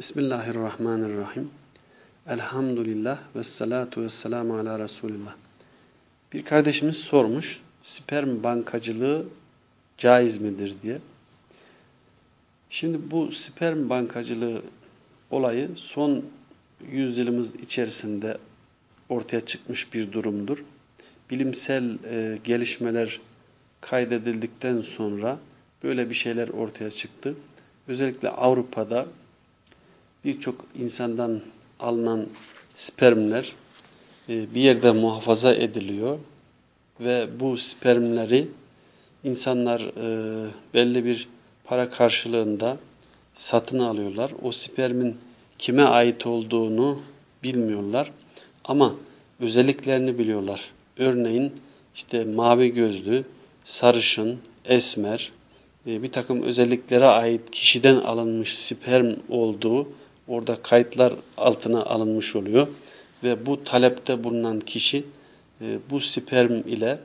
Bismillahirrahmanirrahim. Elhamdülillah ve salatu ve selamu ala Resulillah. Bir kardeşimiz sormuş, sperm bankacılığı caiz midir diye. Şimdi bu sperm bankacılığı olayı son yüzyılımız içerisinde ortaya çıkmış bir durumdur. Bilimsel e, gelişmeler kaydedildikten sonra böyle bir şeyler ortaya çıktı. Özellikle Avrupa'da birçok insandan alınan spermler e, bir yerde muhafaza ediliyor ve bu spermleri insanlar e, belli bir para karşılığında satın alıyorlar. O spermin kime ait olduğunu bilmiyorlar ama özelliklerini biliyorlar. Örneğin işte mavi gözlü, sarışın, esmer, e, bir takım özelliklere ait kişiden alınmış sperm olduğu orada kayıtlar altına alınmış oluyor. Ve bu talepte bulunan kişi e, bu sperm ile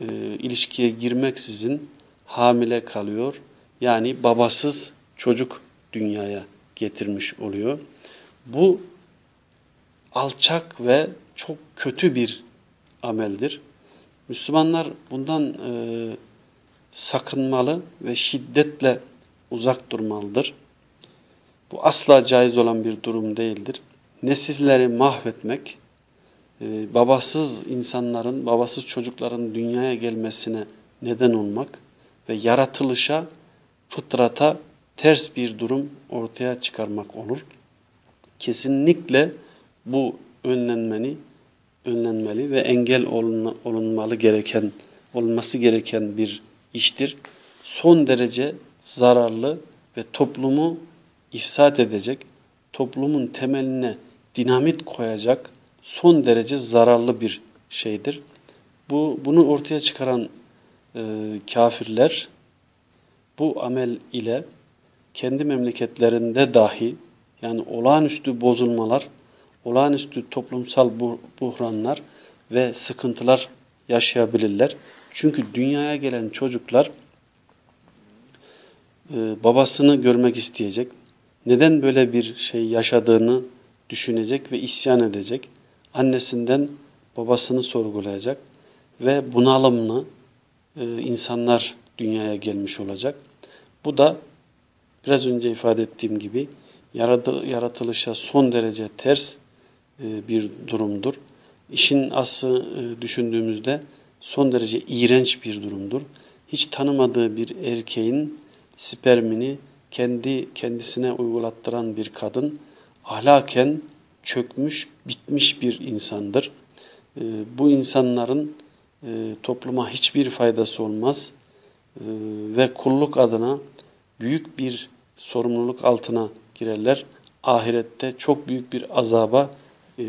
e, ilişkiye girmeksizin hamile kalıyor. Yani babasız çocuk dünyaya getirmiş oluyor. Bu alçak ve çok kötü bir ameldir. Müslümanlar bundan e, sakınmalı ve şiddetle uzak durmalıdır. Bu asla caiz olan bir durum değildir. Nesilleri mahvetmek, e, babasız insanların, babasız çocukların dünyaya gelmesine neden olmak ve yaratılışa, fıtrata ters bir durum ortaya çıkarmak olur. Kesinlikle bu önlenmeni, önlenmeli ve engel olunmalı gereken, olması gereken bir iştir. Son derece zararlı ve toplumu ifsat edecek, toplumun temeline dinamit koyacak son derece zararlı bir şeydir. Bu Bunu ortaya çıkaran e, kafirler bu amel ile kendi memleketlerinde dahi yani olağanüstü bozulmalar, olağanüstü toplumsal buhranlar ve sıkıntılar yaşayabilirler. Çünkü dünyaya gelen çocuklar e, babasını görmek isteyecek, neden böyle bir şey yaşadığını düşünecek ve isyan edecek. Annesinden babasını sorgulayacak ve bunalımlı e, insanlar dünyaya gelmiş olacak. Bu da biraz önce ifade ettiğim gibi yaratılışa son derece ters e, bir durumdur. İşin aslı e, düşündüğümüzde son derece iğrenç bir durumdur. Hiç tanımadığı bir erkeğin spermini kendi kendisine uygulattıran bir kadın ahlaken çökmüş, bitmiş bir insandır. E, bu insanların e, topluma hiçbir faydası olmaz e, ve kulluk adına büyük bir sorumluluk altına girerler. Ahirette çok büyük bir azaba e,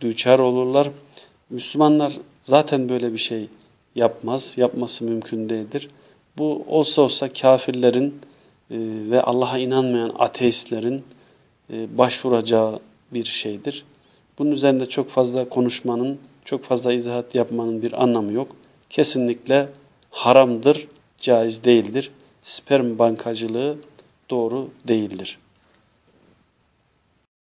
düçar olurlar. Müslümanlar zaten böyle bir şey yapmaz, yapması mümkün değildir. Bu olsa olsa kafirlerin ve Allah'a inanmayan ateistlerin e, başvuracağı bir şeydir. Bunun üzerinde çok fazla konuşmanın, çok fazla izahat yapmanın bir anlamı yok. Kesinlikle haramdır, caiz değildir. Sperm bankacılığı doğru değildir.